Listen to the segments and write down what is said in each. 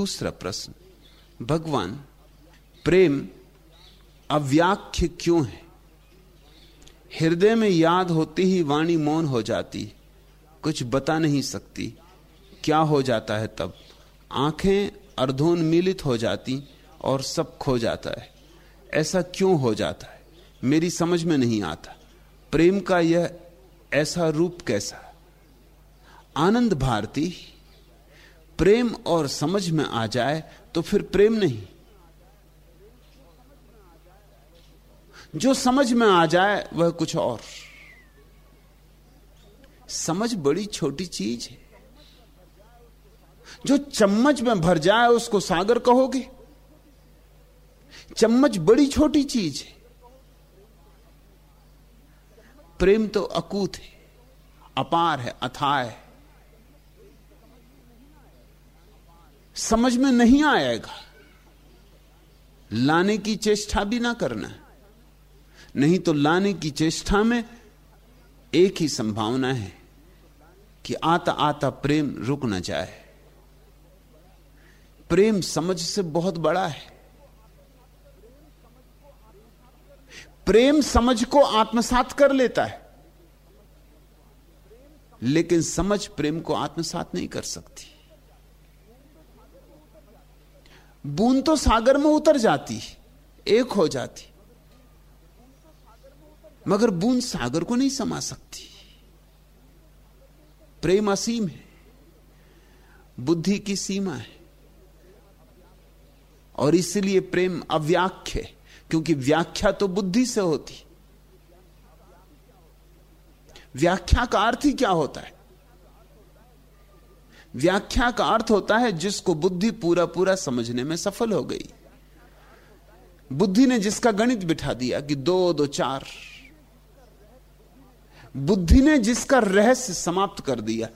दूसरा प्रश्न, भगवान, प्रेम अव्याख्य क्यों है? हृदय में याद होती ही वाणी मौन हो जाती, कुछ बता नहीं सकती, क्या हो जाता है तब? आँखें अर्धोन्मीलित हो जाती और सब खो जाता है। ऐसा क्यों हो जाता है? मेरी समझ में नहीं आता। प्रेम का यह ऐसा रूप कैसा? आनंद भारती प्रेम और समझ में आ जाए तो फिर प्रेम नहीं। जो समझ में आ जाए, वह कुछ और। समझ बड़ी छोटी चीज़ है। जो चम्मच में भर जाए, उसको सागर कहोगे। चम्मच बड़ी छोटी चीज़ है। प्रेम तो अकूत है, अपार है, अथाह है। समझ में नहीं आएगा। लाने की चेष्टा भी ना करना नहीं तो लाने की चेष्टा में एक ही संभावना है कि आता आता प्रेम रुक ना जाए। प्रेम समझ से बहुत बड़ा है। प्रेम समझ को आत्मसात कर लेता है। लेकिन समझ प्रेम को आत्मसात नहीं कर सकती। बूंद तो सागर में उतर जाती, एक हो जाती। मगर बूंद सागर को नहीं समा सकती। प्रेम असीम है, बुद्धि की सीमा है, और इसलिए प्रेम अव्याख्य है, क्योंकि व्याख्या तो बुद्धि से होती। व्याख्या का अर्थ ही क्या होता है? व्याख्या का अर्थ होता है जिसको बुद्धि पूरा पूरा समझने में सफल हो गई। बुद्धि ने जिसका गणित बिठा दिया कि दो दो, चार। बुद्धि ने जिसका रहस्य समाप्त कर दिया।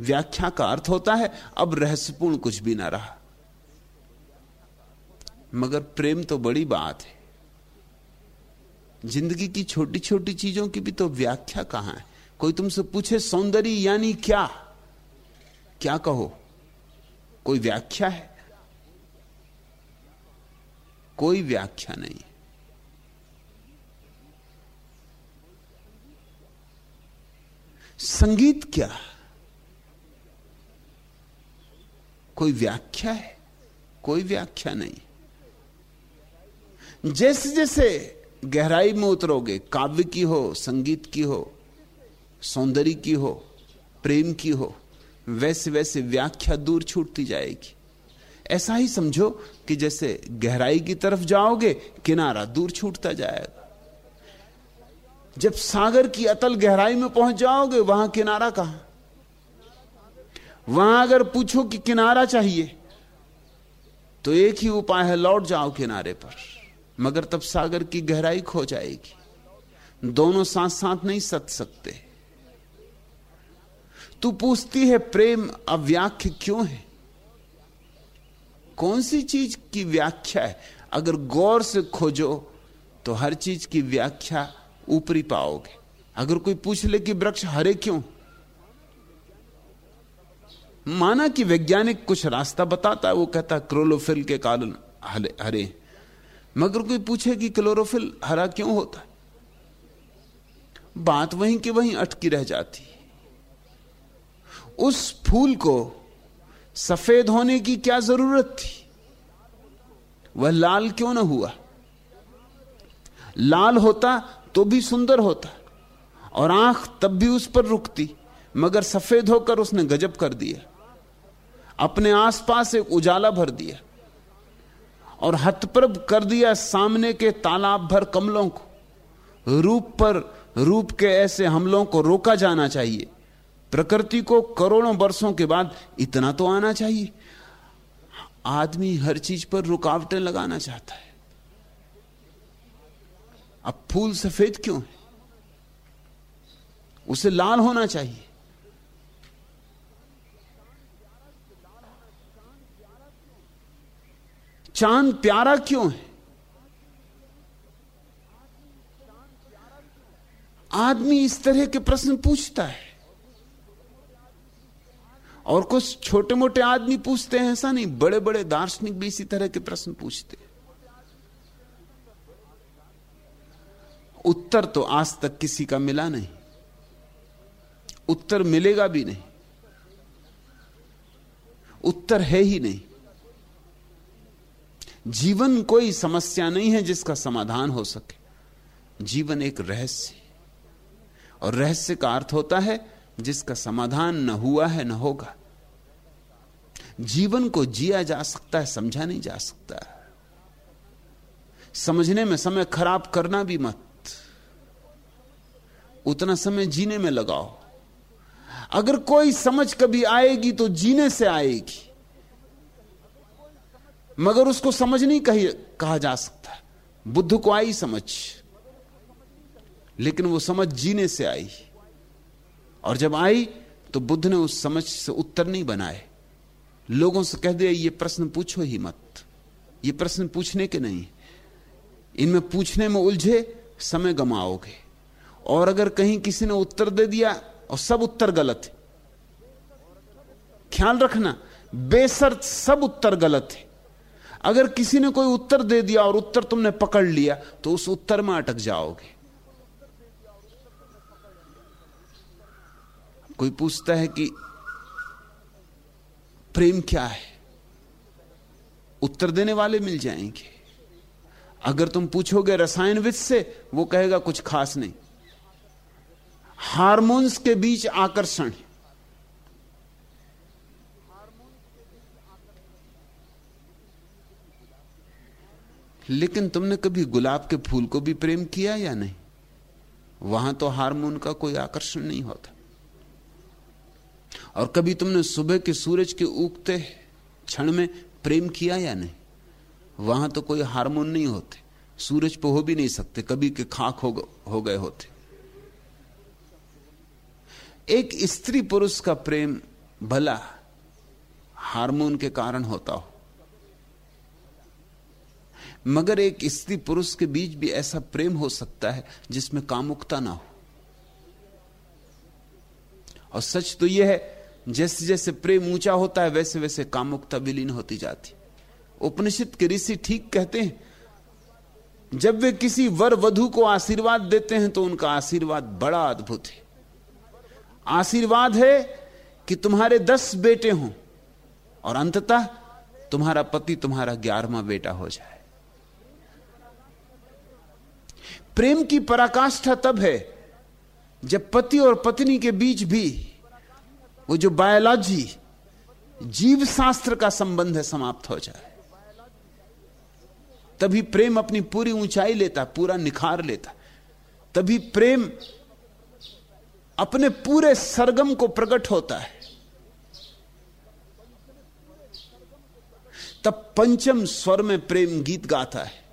व्याख्या का अर्थ होता है, अब रहस्यपूर्ण कुछ भी ना रहा। मगर प्रेम तो बड़ी बात है। ज़िंदगी की छोटी छोटी चीज़ों की भी तो व्याख्या कहाँ है? कोई तुमसे पूछे, सौंदर्य यानी क्या? क्या कहो? कोई व्याख्या है? कोई व्याख्या नहीं। संगीत क्या? कोई व्याख्या है? कोई व्याख्या नहीं। जैसे जैसे गहराई में उतरोगे, काव्य की हो, संगीत की हो, सौंदर्य की हो, प्रेम की हो वैसे वैसे व्याख्या दूर छूटती जाएगी। ऐसा ही समझो कि जैसे गहराई की तरफ़ जाओगे, किनारा दूर छूटता जाएगा। जब सागर की अतल गहराई में पहुँच जाओगे, वहाँ किनारा कहाँ? वहाँ अगर पूछो कि किनारा चाहिए तो एक ही उपाय है, लौट जाओ किनारे पर। मगर तब सागर की गहराई खो जाएगी। दोनों साथ साथ नहीं सत सकते। तू पूछती है, प्रेम अव्याख्य क्यों है? कौन सी चीज़ की व्याख्या है? अगर गौर से खोजो तो हर चीज़ की व्याख्या ऊपरी पाओगे। अगर कोई पूछ ले कि वृक्ष हरे क्यों? माना कि वैज्ञानिक कुछ रास्ता बताता है, वो कहता क्रोलोफिल के कारण हरे मगर कोई पूछे कि क्लोरोफिल हरा क्यों होता है? बात वहीं के वहीं अटकी रह जाती उस फूल को सफ़ेद होने की क्या ज़रूरत थी? वह लाल क्यों ना हुआ? लाल होता तो भी सुंदर होता, और आँख तब भी उस पर रुकती, मगर सफ़ेद होकर उसने गजब कर दिया। अपने आसपास एक उजाला भर दिया, और हतप्रभ कर दिया सामने के तालाब भर कमलों को। रूप पर रूप के ऐसे हमलों को रोका जाना चाहिए। प्रकृति को करोड़ों वर्षों के बाद इतना तो आना चाहिए। आदमी हर चीज़ पर रुकावटें लगाना चाहता है। अब फूल सफ़ेद क्यों है? उसे लाल होना चाहिए। चाँद प्यारा क्यों है? आदमी इस तरह के प्रश्न पूछता है। और कुछ छोटे मोटे आदमी पूछते हैं, ऐसा नहीं बड़े बड़े दार्शनिक भी इसी तरह के प्रश्न पूछते उत्तर तो आज तक किसी का मिला नहीं। उत्तर मिलेगा भी नहीं। उत्तर है ही नहीं। जीवन कोई समस्या नहीं है जिसका समाधान हो सके। जीवन एक रहस्य और रहस्य का अर्थ होता है जिसका समाधान न हुआ है, न होगा। जीवन को जिया जा सकता है, समझा नहीं जा सकता। समझने में समय खराब करना भी मत। उतना समय जीने में लगाओ। अगर कोई समझ कभी आएगी तो जीने से आएगी। मगर उसको समझ नहीं कही, कहा जा सकता बुद्ध को आई समझ, लेकिन वो समझ जीने से आई। और जब आई तो बुद्ध ने उस समझ से उत्तर नहीं बनाए। लोगों से कह दिया, ये प्रश्न पूछो ही मत। ये प्रश्न पूछने के नहीं। इनमें पूछने में उलझे, समय गमाओगे। और अगर कहीं किसी ने उत्तर दे दिया, और सब उत्तर गलत है। ख्याल रखना, बेसर्त सब उत्तर गलत है। अगर किसी ने कोई उत्तर दे दिया और उत्तर तुमने पकड़ लिया तो उस उत्तर में अटक जाओगे। कोई पूछता है कि प्रेम क्या है? उत्तर देने वाले मिल जाएँगे। अगर तुम पूछोगे रसायनविद से, वो कहेगा कुछ खास नहीं। हार्मोन्स के बीच आकर्षण लेकिन तुमने कभी गुलाब के फूल को भी प्रेम किया या नहीं? वहाँ तो हार्मोन का कोई आकर्षण नहीं होता। और कभी तुमने सुबह के सूरज के उगते क्षण में प्रेम किया या नहीं? वहाँ तो कोई हार्मोन नहीं होते। सूरज पे हो भी नहीं सकते कभी के खाक हो, हो गए होते। एक स्त्री पुरुष का प्रेम भला हार्मोन के कारण होता हो। मगर एक स्त्री पुरुष के बीच भी ऐसा प्रेम हो सकता है जिसमें कामुकता ना हो। और सच तो यह है जैसे जैसे प्रेम ऊँचा होता है, वैसे वैसे कामुकता विलीन होती जाती। उपनिषद के ऋषि ठीक कहते हैं, जब वे किसी वर वधु को आशीर्वाद देते हैं तो उनका आशीर्वाद बड़ा अद्भुत है। आशीर्वाद है कि तुम्हारे दस बेटे हों, और अंततः तुम्हारा पति तुम्हारा ग्यारहवा बेटा हो जाए। प्रेम की पराकाष्ठा तब है, जब पति और पत्नी के बीच भी वो जो बायोलॉजी जीव शास्त्र का संबंध है, समाप्त हो जाए। तभी प्रेम अपनी पूरी ऊंचाई लेता, पूरा निखार लेता। तभी प्रेम अपने पूरे सरगम को प्रकट होता है। तब पंचम स्वर में प्रेम गीत गाता है।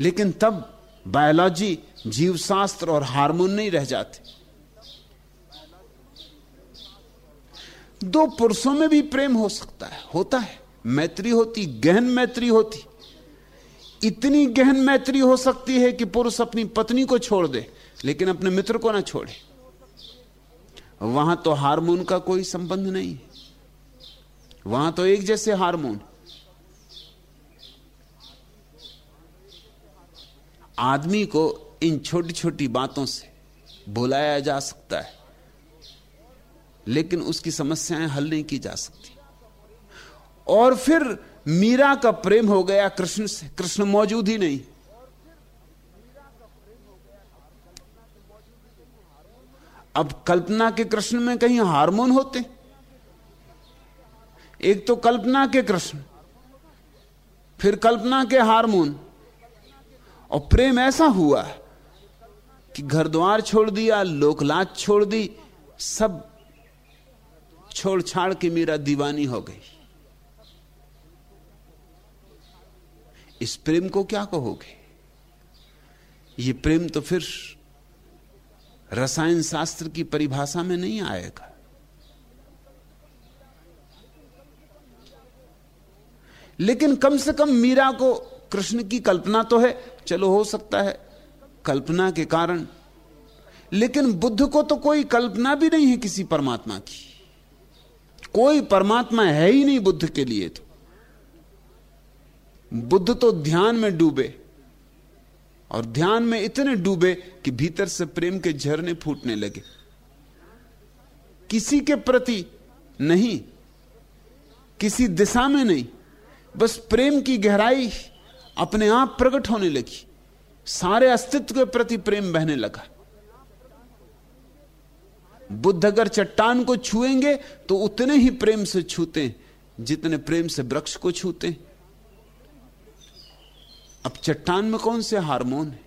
लेकिन तब बायोलॉजी जीवशास्त्र और हार्मोन नहीं रह जाते। दो पुरुषों में भी प्रेम हो सकता है, होता है। मैत्री होती, गहन मैत्री होती। इतनी गहन मैत्री हो सकती है कि पुरुष अपनी पत्नी को छोड़ दे, लेकिन अपने मित्र को ना छोड़े। वहाँ तो हार्मोन का कोई संबंध नहीं वहाँ तो एक जैसे हार्मोन। आदमी को इन छोटी छोटी बातों से बुलाया जा सकता है। लेकिन उसकी समस्याएँ हल नहीं की जा सकती। और फिर मीरा का प्रेम हो गया कृष्ण से। कृष्ण मौजूद ही नहीं। अब कल्पना के कृष्ण में कहीं हार्मोन होते। एक तो कल्पना के कृष्ण, फिर कल्पना के हार्मोन। और प्रेम ऐसा हुआ कि घर द्वार छोड़ दिया, लोकलाज छोड़ दी, सब छोड़ छाड़ के मेरा दीवानी हो गई। इस प्रेम को क्या कहोगे? ये प्रेम तो फिर रसायन शास्त्र की परिभाषा में नहीं आएगा। लेकिन कम से कम मीरा को कृष्ण की कल्पना तो है। चलो, हो सकता है कल्पना के कारण। लेकिन बुद्ध को तो कोई कल्पना भी नहीं है किसी परमात्मा की। कोई परमात्मा है ही नहीं बुद्ध के लिए तो। बुद्ध तो ध्यान में डूबे और ध्यान में इतने डूबे कि भीतर से प्रेम के झरने फूटने लगे। किसी के प्रति नहीं, किसी दिशा में नहीं, बस प्रेम की गहराई अपने आप प्रकट होने लगी। सारे अस्तित्व के प्रति प्रेम बहने लगा। बुद्ध अगर चट्टान को छुएँगे तो उतने ही प्रेम से छूते जितने प्रेम से वृक्ष को छूते अब चट्टान में कौन से हार्मोन है?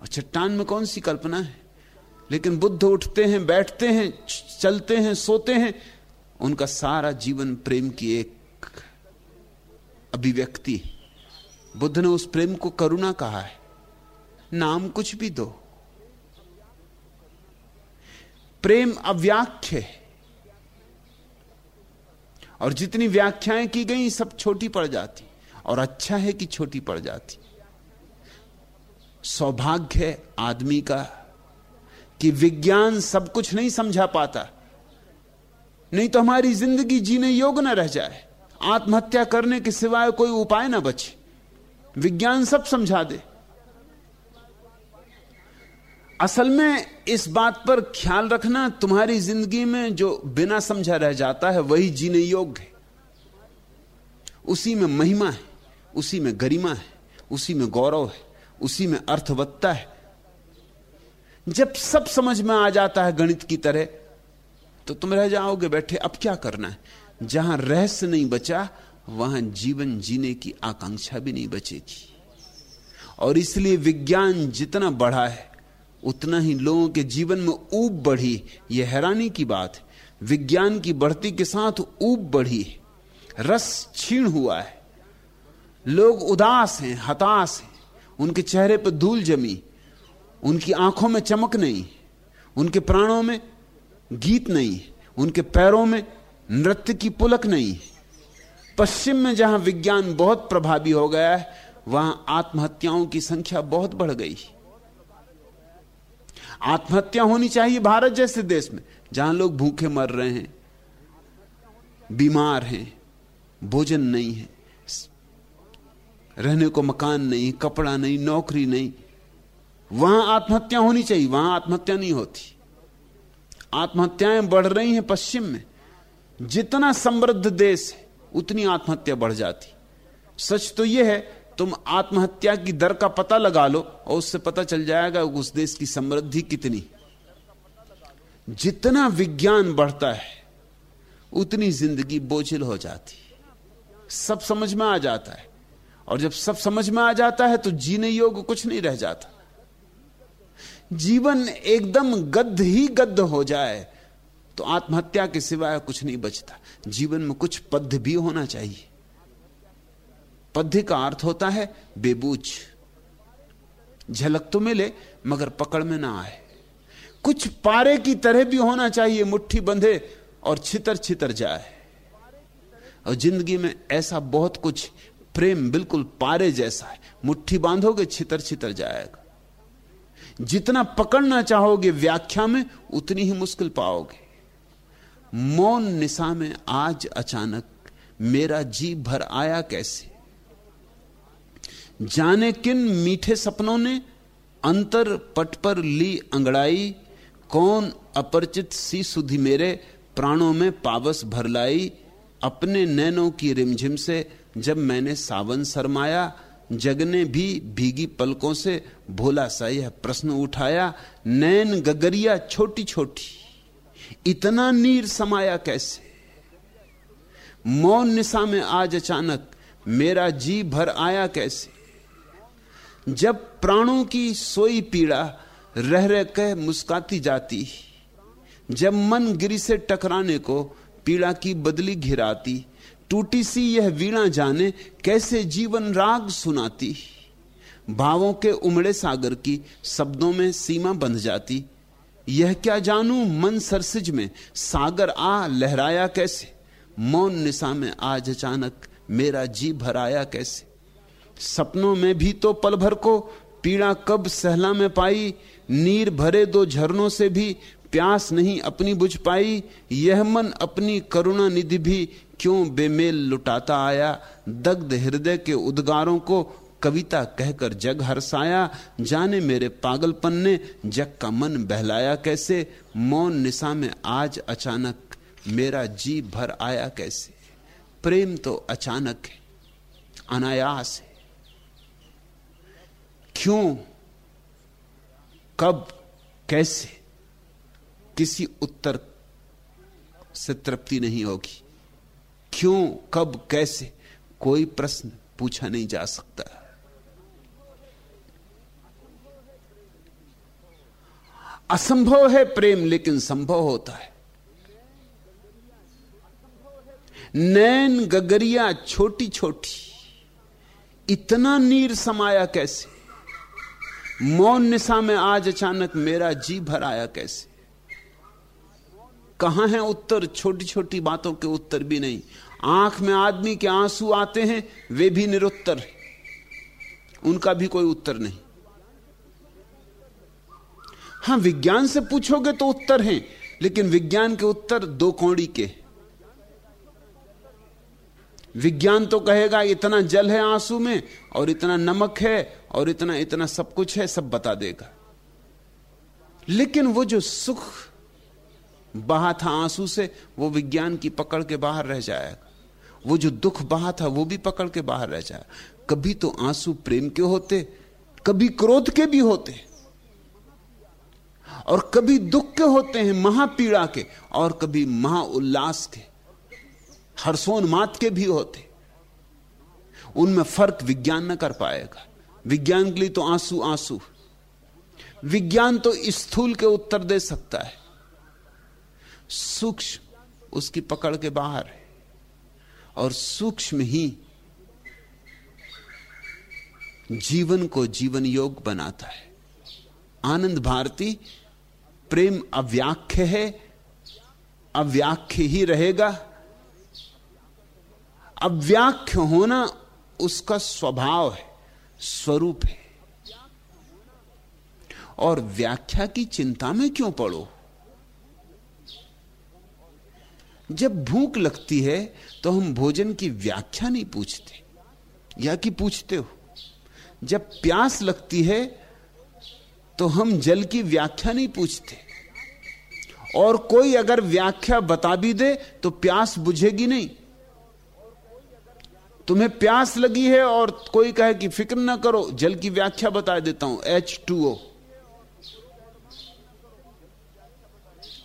और चट्टान में कौन सी कल्पना है? लेकिन बुद्ध उठते हैं, बैठते हैं, चलते हैं, सोते हैं, उनका सारा जीवन प्रेम की एक अभिव्यक्ति बुद्ध ने उस प्रेम को करुणा कहा है, नाम कुछ भी दो। प्रेम अव्याख्य है। और जितनी व्याख्याएँ की गई, सब छोटी पड़ जाती। और अच्छा है कि छोटी पड़ जाती। सौभाग्य है आदमी का कि विज्ञान सब कुछ नहीं समझा पाता। नहीं तो हमारी ज़िंदगी जीने योग्य न रह जाए। आत्महत्या करने के सिवाय कोई उपाय ना बचे। विज्ञान सब समझा दे। असल में इस बात पर ख्याल रखना तुम्हारी ज़िंदगी में जो बिना समझा रह जाता है, वही जीने योग्य है। उसी में महिमा है, उसी में गरिमा है, उसी में गौरव है, उसी में अर्थवत्ता है। जब सब समझ में आ जाता है गणित की तरह तो तुम रह जाओगे बैठे, अब क्या करना है? जहाँ रहस्य नहीं बचा, वहाँ जीवन जीने की आकांक्षा भी नहीं बचेगी। और इसलिए विज्ञान जितना बढ़ा है उतना ही लोगों के जीवन में ऊब बढ़ी। यह हैरानी की बात है। विज्ञान की बढ़ती के साथ ऊब बढ़ी। है रस छीण हुआ है। लोग उदास हैं, हताश हैं। उनके चेहरे पर धूल जमी। उनकी आँखों में चमक नहीं। उनके प्राणों में गीत नहीं। उनके पैरों में नृत्य की पुलक नहीं। पश्चिम में जहाँ विज्ञान बहुत प्रभावी हो गया है, वहाँ आत्महत्याओं की संख्या बहुत बढ़ गई। आत्महत्या होनी चाहिए भारत जैसे देश में, जहाँ लोग भूखे मर रहे हैं, बीमार हैं, भोजन नहीं है, रहने को मकान नहीं, कपड़ा नहीं, नौकरी नहीं, वहाँ आत्महत्या होनी चाहिए, वहाँ आत्महत्या नहीं होती। आत्महत्याएँ बढ़ रही हैं पश्चिम में, जितना समृद्ध देश है, उतनी आत्महत्या बढ़ जाती। सच तो यह है तुम आत्महत्या की दर का पता लगा लो और उससे पता चल जाएगा उस देश की समृद्धि कितनी जितना विज्ञान बढ़ता है, उतनी ज़िंदगी बोझिल हो जाती सब समझ में आ जाता है। और जब सब समझ में आ जाता है तो जीने योग्य कुछ नहीं रह जाता। जीवन एकदम गद्द ही गद्द हो जाए तो आत्महत्या के सिवाय कुछ नहीं बचता। जीवन में कुछ पद्य भी होना चाहिए। पद्य का अर्थ होता है बेबूझ झलक तो मिले, मगर पकड़ में ना आए। कुछ पारे की तरह भी होना चाहिए, मुट्ठी बंधे और छितर छितर जाए। और ज़िंदगी में ऐसा बहुत कुछ, प्रेम बिल्कुल पारे जैसा है। मुट्ठी बांधोगे, छितर छितर जाएगा। जितना पकड़ना चाहोगे व्याख्या में, उतनी ही मुश्किल पाओगे। मौन निशा में आज अचानक मेरा जी भर आया कैसे? जाने किन मीठे सपनों ने अंतर पट पर ली अंगड़ाई? कौन अपरिचित सी सुधि मेरे प्राणों में पावस भर लाई? अपने नैनों की रिमझिम से जब मैंने सावन सरमाया जग ने भी भीगी पलकों से भोला सा यह प्रश्न उठाया, नैन गगरिया छोटी छोटी इतना नीर समाया कैसे? मौन निशा में आज अचानक मेरा जी भर आया कैसे? जब प्राणों की सोई पीड़ा रह रह कह मुस्काती जाती, जब मन गिरी से टकराने को पीड़ा की बदली घिराती, टूटी सी यह वीणा जाने कैसे जीवन राग सुनाती, भावों के उमड़े सागर की शब्दों में सीमा बंध जाती, यह क्या जानू मन सरसिज में सागर आ लहराया कैसे, मौन निशा में आज अचानक मेरा जी भराया कैसे। सपनों में भी तो पल भर को पीड़ा कब सहला में पाई, नीर भरे दो झरनों से भी प्यास नहीं अपनी बुझ पाई, यह मन अपनी करुणा निधि भी क्यों बेमेल लुटाता आया? दग्ध हृदय के उद्गारों को कविता कहकर जग हरसाया, जाने मेरे पागलपन ने जग का मन बहलाया कैसे? मौन निशा में आज अचानक मेरा जी भर आया कैसे? प्रेम तो अचानक है, अनायास है। क्यों? कब? कैसे? किसी उत्तर से तृप्ति नहीं होगी। क्यों? कब? कैसे? कोई प्रश्न पूछा नहीं जा सकता। असंभव है प्रेम, लेकिन संभव होता है। नैन गगरिया छोटी छोटी इतना नीर समाया कैसे? मौन निशा में आज अचानक मेरा जी भर आया कैसे? कहाँ है उत्तर? छोटी छोटी बातों के उत्तर भी नहीं। आँख में आदमी के आँसू आते हैं, वे भी निरुत्तर उनका भी कोई उत्तर नहीं। हाँ, विज्ञान से पूछोगे तो उत्तर हैं, लेकिन विज्ञान के उत्तर दो कौड़ी के विज्ञान तो कहेगा, इतना जल है आँसू में, और इतना नमक है, और इतना इतना सब कुछ है, सब बता देगा। लेकिन वो जो सुख बहा था आँसू से, वो विज्ञान की पकड़ के बाहर रह जाएगा। वो जो दुख बहा था, वो भी पकड़ के बाहर रह जाए कभी तो आँसू प्रेम के होते, कभी क्रोध के भी होते, और कभी दुख के होते हैं, महापीड़ा के, और कभी महाउल्लास के। हर्षोन्मात के भी होते। उनमें फ़र्क विज्ञान न कर पाएगा। विज्ञान के लिए तो आँसू आँसू। विज्ञान तो स्थूल के उत्तर दे सकता है। सूक्ष्म उसकी पकड़ के बाहर है। और सूक्ष्म ही जीवन को जीवन योग बनाता है। आनंद भारती, प्रेम अव्याख्य है, अव्याख्य ही रहेगा। अव्याख्य होना उसका स्वभाव है, स्वरूप है। और व्याख्या की चिंता में क्यों पड़ो? जब भूख लगती है तो हम भोजन की व्याख्या नहीं पूछते, या कि पूछते हो। जब प्यास लगती है तो हम जल की व्याख्या नहीं पूछते। और कोई अगर व्याख्या बता भी दे तो प्यास बुझेगी नहीं। तुम्हें प्यास लगी है और कोई कहे कि फ़िक्र ना करो, जल की व्याख्या बता देता हूँ एच टू ओ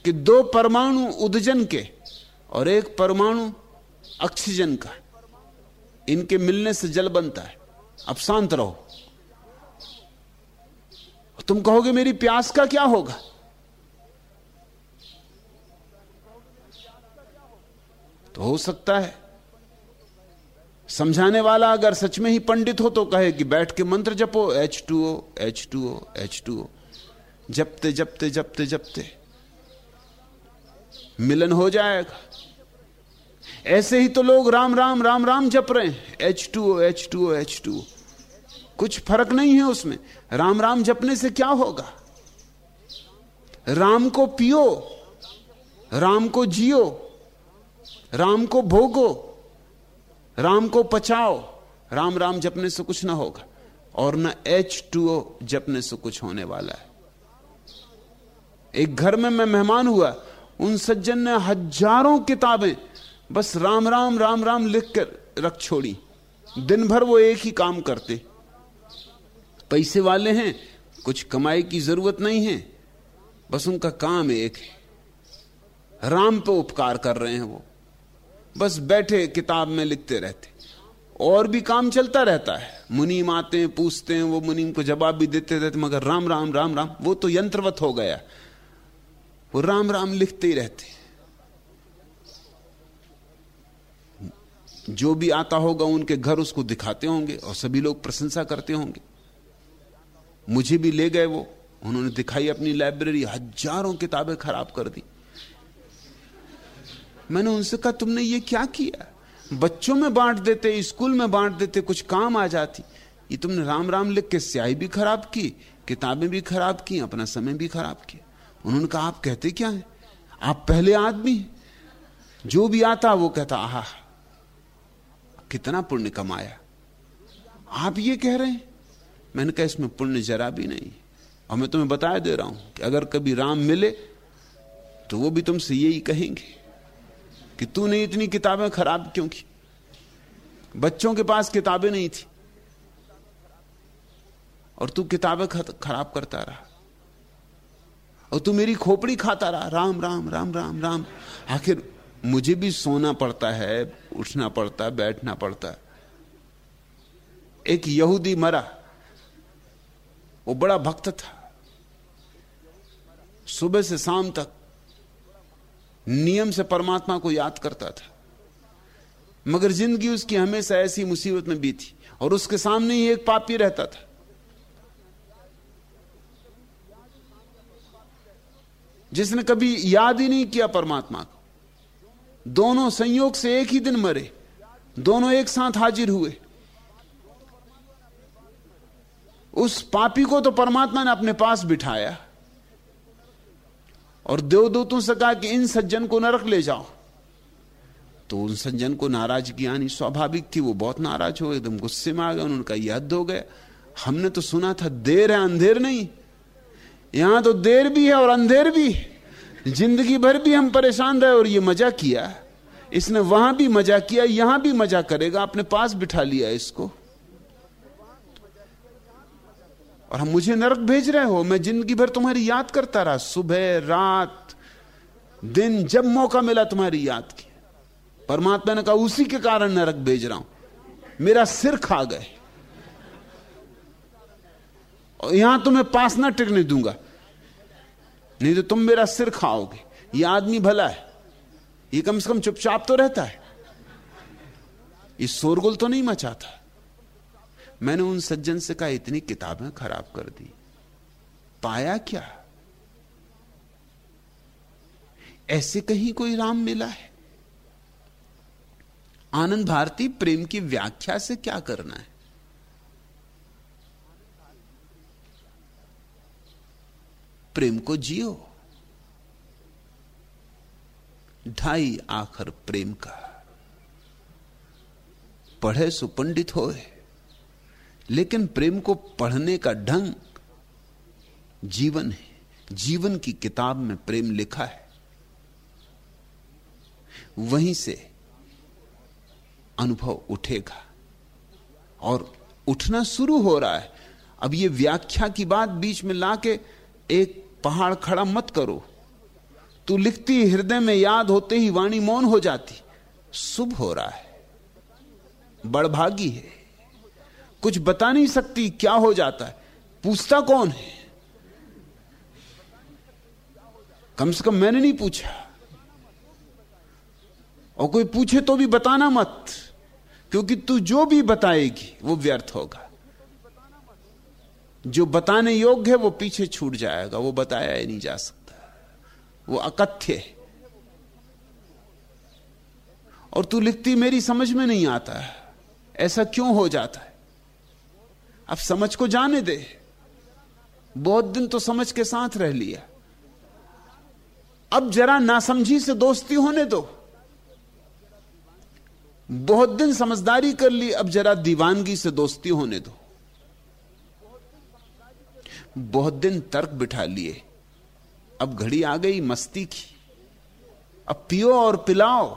कि दो परमाणु उदजन के और एक परमाणु ऑक्सीजन का, इनके मिलने से जल बनता है। अब शांत रहो। तुम कहोगे, मेरी प्यास का क्या होगा? तो हो सकता है समझाने वाला अगर सच में ही पंडित हो तो कहे कि बैठ के मंत्र जपो H two O H two O H two O जपते जपते जपते जपते। मिलन हो जाएगा। ऐसे ही तो लोग राम राम राम राम जप रहे हैं। H two O H two O H two कुछ फ़र्क नहीं है उसमें। राम राम जपने से क्या होगा? राम को पियो, राम को जियो, राम को भोगो। राम को पचाओ। राम राम जपने से कुछ ना होगा। और ना एच टू ओ जपने से कुछ होने वाला है। एक घर में मैं मेहमान हुआ, उन सज्जन ने हज़ारों किताबें, बस राम राम राम राम लिख कर रख छोड़ी। दिन भर वो एक ही काम करते। पैसे वाले हैं, कुछ कमाई की ज़रूरत नहीं है, बस उनका काम एक है। राम पे उपकार कर रहे हैं वो। बस बैठे किताब में लिखते रहते। और भी काम चलता रहता है। मुनीम आते हैं, पूछते हैं, वो मुनीम को जवाब भी देते रहते, मगर राम राम राम राम, वो तो यंत्रवत हो गया। वो राम राम लिखते ही रहते। जो भी आता होगा, उनके घर उसको दिखाते होंगे और सभी लोग प्रशंसा करते होंगे। मुझे भी ले गए वो। उन्होंने दिखाई अपनी लाइब्रेरी, हज़ारों किताबें खराब कर दी। मैंने उनसे कहा, तुमने ये क्या किया? बच्चों में बांट देते, स्कूल में बांट देते, कुछ काम आ जाती। ये तुमने राम राम लिख के स्याही भी खराब की, किताबें भी खराब की, अपना समय भी खराब किया। उन्होंने कहा, आप कहते क्या है? आप पहले आदमी जो भी आता, वो कहता, आह, कितना पुण्य कमाया। आप ये कह रहे हैं? मैंने कहा, इसमें पुण्य जरा भी नहीं। और मैं तुम्हें बताया दे रहा हूँ कि अगर कभी राम मिले तो वो भी तुमसे यही कहेंगे। कि तूने इतनी किताबें खराब क्यों की? बच्चों के पास किताबें नहीं थी। और तू किताबें खराब करता रहा। और तू मेरी खोपड़ी खाता रहा। राम राम राम राम राम। आखिर मुझे भी सोना पड़ता है, उठना पड़ता है बैठना पड़ता। है एक यहूदी मरा। वो बड़ा भक्त था। सुबह से शाम तक नियम से परमात्मा को याद करता था। मगर ज़िंदगी उसकी हमेशा ऐसी मुसीबत में बीती और उसके सामने ही एक पापी रहता था। जिसने कभी याद ही नहीं किया परमात्मा को। दोनों संयोग से एक ही दिन मरे, दोनों एक साथ हाजिर हुए। उस पापी को तो परमात्मा ने अपने पास बिठाया। और देवदूतों से कहा कि इन सज्जन को नरक ले जाओ। तो उन सज्जन को नाराज़गी आनी स्वाभाविक थी, वो बहुत नाराज़ हो एकदम गुस्से में आ गए, उनका यद हो गया। हमने तो सुना था, देर है, अंधेर नहीं। यहाँ तो देर भी है और अंधेर भी। ज़िंदगी भर भी हम परेशान रहे और ये मज़ा किया। इसने वहाँ भी मज़ा किया, यहाँ भी मज़ा करेगा, अपने पास बिठा लिया इसको। और हम मुझे नरक भेज रहे हो, मैं ज़िंदगी भर तुम्हारी याद करता रहा। सुबह, रात, दिन, जब मौका मिला तुम्हारी याद की। परमात्मा ने कहा, उसी के कारण नरक भेज रहा हूँ। मेरा सिर खा गए। और यहाँ तुम्हें पास ना टिकने दूँगा। नहीं तो तुम मेरा सिर खाओगे। ये आदमी भला है। ये कम से कम चुपचाप तो रहता है। ये शोरगुल तो नहीं मचाता। मैंने उन सज्जन से कहा, इतनी किताबें खराब कर दी। पाया क्या? ऐसे कहीं कोई राम मिला है? आनंद भारती, प्रेम की व्याख्या से क्या करना है? प्रेम को जियो। ढाई आखर प्रेम का। पढ़े सुपंडित होए। लेकिन प्रेम को पढ़ने का ढंग जीवन है। जीवन की किताब में प्रेम लिखा है। वहीं से अनुभव उठेगा और उठना शुरू हो रहा है। अब ये व्याख्या की बात बीच में लाके एक पहाड़ खड़ा मत करो। तू लिखती हृदय में याद होते ही वाणी मौन हो जाती। शुभ हो रहा है। बड़भागी है। कुछ बता नहीं सकती क्या हो जाता है। पूछता कौन है? कम से कम मैंने नहीं पूछा। और कोई पूछे तो भी बताना मत, क्योंकि तू जो भी बताएगी, वो व्यर्थ होगा। जो बताने योग्य है, वो पीछे छूट जाएगा, वो बताया ही नहीं जा सकता। वो अकथ्य है। और तू लिखती, मेरी समझ में नहीं आता। है ऐसा क्यों हो जाता है? अब समझ को जाने दे। बहुत दिन तो समझ के साथ रह लिया। अब जरा नासमझी से दोस्ती होने दो। बहुत दिन समझदारी कर ली, अब जरा दीवानगी से दोस्ती होने दो। बहुत दिन तर्क बिठा लिए, अब घड़ी आ गई मस्ती की। अब पियो और पिलाओ,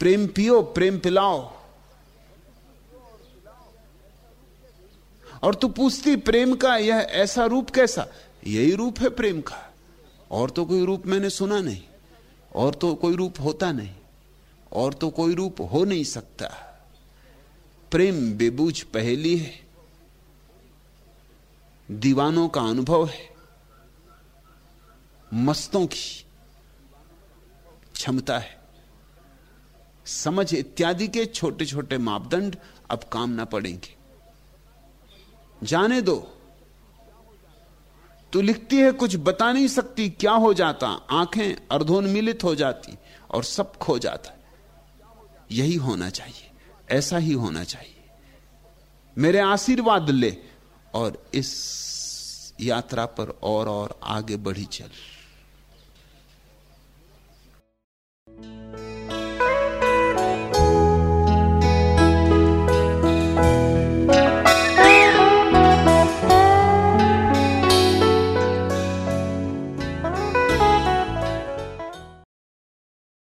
प्रेम पियो, प्रेम पिलाओ। और तू पूछती, प्रेम का यह ऐसा रूप कैसा? यही रूप है प्रेम का। और तो कोई रूप मैंने सुना नहीं, और तो कोई रूप होता नहीं, और तो कोई रूप हो नहीं सकता। प्रेम बेबूझ पहेली है, दीवानों का अनुभव है, मस्तों की क्षमता है। समझ इत्यादि के छोटे छोटे मापदंड अब काम ना पड़ेंगे। जाने दो। तू लिखती है, कुछ बता नहीं सकती क्या हो जाता। आँखें अर्धोन्मिलित हो जाती और सब खो जाता। यही होना चाहिए, ऐसा ही होना चाहिए। मेरे आशीर्वाद ले और इस यात्रा पर और और आगे बढ़ी चल।